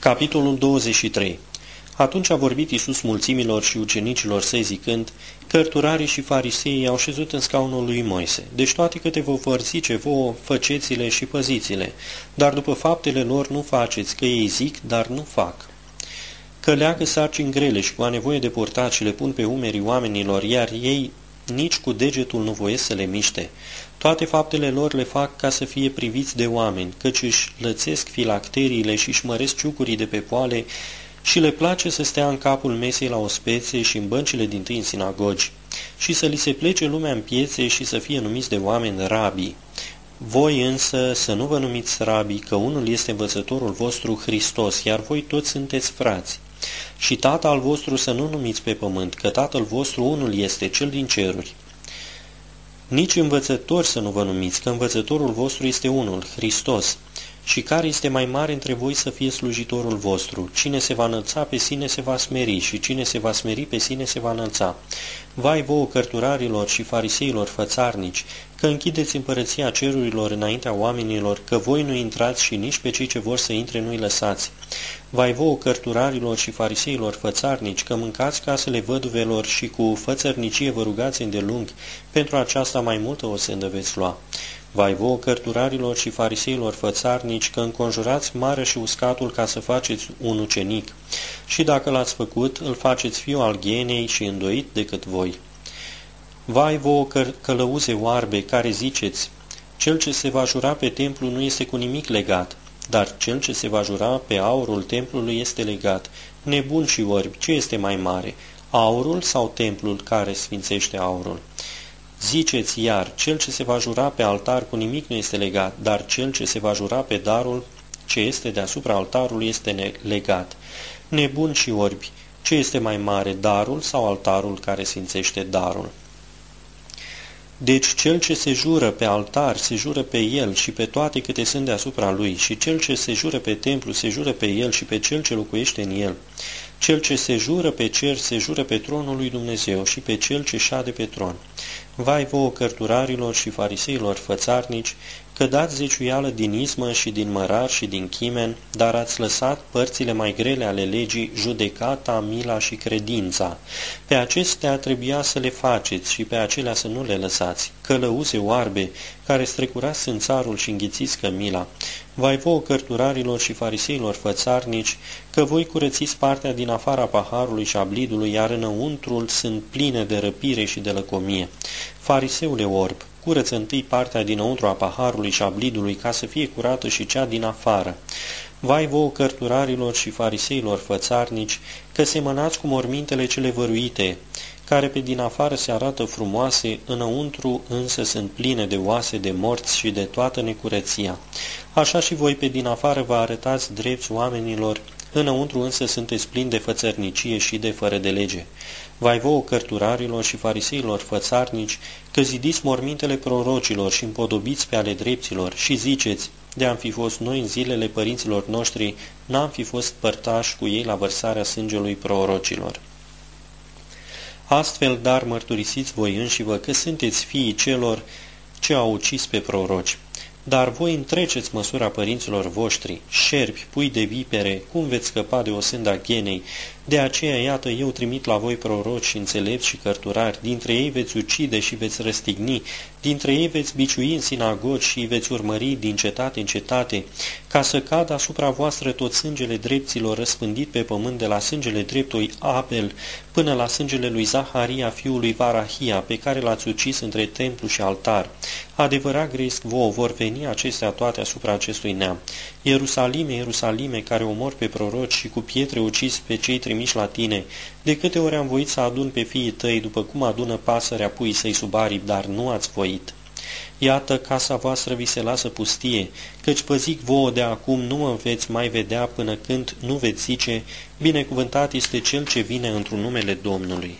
Capitolul 23 Atunci a vorbit Iisus mulțimilor și ucenicilor săi zicând, Cărturarii și fariseii au șezut în scaunul lui Moise, deci toate câte vă vor zice vouă, făceți-le și păziți-le, dar după faptele lor nu faceți, că ei zic, dar nu fac. Că leagă sarcini grele și cu a nevoie de purtat și le pun pe umerii oamenilor, iar ei nici cu degetul nu voiesc să le miște. Toate faptele lor le fac ca să fie priviți de oameni, căci își lățesc filacteriile și își măresc ciucurii de pe poale și le place să stea în capul mesei la ospețe și în băncile din tâi în sinagogi, și să li se plece lumea în piețe și să fie numiți de oameni rabii. Voi însă să nu vă numiți rabii, că unul este învățătorul vostru Hristos, iar voi toți sunteți frați. Și tatăl vostru să nu numiți pe pământ, că tatăl vostru unul este, cel din ceruri. Nici învățători să nu vă numiți, că învățătorul vostru este unul, Hristos. Și care este mai mare între voi să fie slujitorul vostru? Cine se va înălța pe sine se va smeri și cine se va smeri pe sine se va înălța. Vai vouă cărturarilor și fariseilor fățarnici, că închideți împărăția cerurilor înaintea oamenilor, că voi nu intrați și nici pe cei ce vor să intre nu-i lăsați. Vai vouă cărturarilor și fariseilor fățarnici, că mâncați casele văduvelor și cu fățărnicie vă rugați îndelung, pentru aceasta mai multă o să veți lua. Vai vouă cărturarilor și fariseilor fățarnici, că înconjurați mare și uscatul ca să faceți un ucenic, și dacă l-ați făcut, îl faceți fiu al ghenei și îndoit decât voi. Vai vouă că călăuze oarbe, care ziceți, cel ce se va jura pe templu nu este cu nimic legat, dar cel ce se va jura pe aurul templului este legat. Nebun și orbi, ce este mai mare, aurul sau templul care sfințește aurul? Ziceți iar, cel ce se va jura pe altar cu nimic nu este legat, dar cel ce se va jura pe darul ce este deasupra altarului este legat. Nebun și orbi, ce este mai mare, darul sau altarul care sfințește darul? Deci cel ce se jură pe altar se jură pe el și pe toate câte sunt deasupra lui și cel ce se jură pe templu se jură pe el și pe cel ce locuiește în el. Cel ce se jură pe cer se jură pe tronul lui Dumnezeu și pe cel ce șade pe tron. Vai vouă cărturarilor și fariseilor fățarnici, că dați zeciuială din ismă și din mărar și din chimen, dar ați lăsat părțile mai grele ale legii, judecata, mila și credința. Pe acestea trebuia să le faceți și pe acelea să nu le lăsați, călăuze oarbe, care strecurați în țarul și înghițiți cămila. Vai vouă cărturarilor și fariseilor fățarnici, că voi curățiți partea din afara paharului și a blidului, iar înăuntrul sunt pline de răpire și de lăcomie. Fariseule orb, curăță întâi partea dinăuntru a paharului și a blidului ca să fie curată și cea din afară. Vai vouă cărturarilor și fariseilor fățarnici, că semănați cu mormintele cele văruite, care pe din afară se arată frumoase, înăuntru însă sunt pline de oase, de morți și de toată necurăția. Așa și voi pe din afară vă arătați drepți oamenilor, înăuntru însă sunteți plini de fățărnicie și de fără de lege. Vai vouă cărturarilor și fariseilor fățarnici, că zidiți mormintele prorocilor și împodobiți pe ale drepților și ziceți, de-am fi fost noi în zilele părinților noștri, n-am fi fost părtași cu ei la vărsarea sângelui prorocilor. Astfel, dar mărturisiți voi înșivă că sunteți fiii celor ce au ucis pe proroci. Dar voi întreceți măsura părinților voștri, șerpi, pui de vipere, cum veți scăpa de o sânda ghenei, de aceea, iată, eu trimit la voi proroci, înțelepți și cărturari, dintre ei veți ucide și veți răstigni, dintre ei veți biciui în sinagogi și veți urmări din cetate în cetate, ca să cadă asupra voastră tot sângele drepților răspândit pe pământ de la sângele dreptului Abel până la sângele lui Zaharia, fiului Varahia, pe care l-ați ucis între templu și altar. Adevărat gresc vouă vor veni acestea toate asupra acestui neam. Ierusalime, Ierusalime, care omor pe proroci și cu pietre ucis pe cei trimiși la tine, de câte ori am voit să adun pe fiii tăi, după cum adună pasărea pui să-i sub aripi, dar nu ați voit. Iată, casa voastră vi se lasă pustie, căci păzic vouă de acum nu mă veți mai vedea până când nu veți zice, binecuvântat este cel ce vine într-un numele Domnului.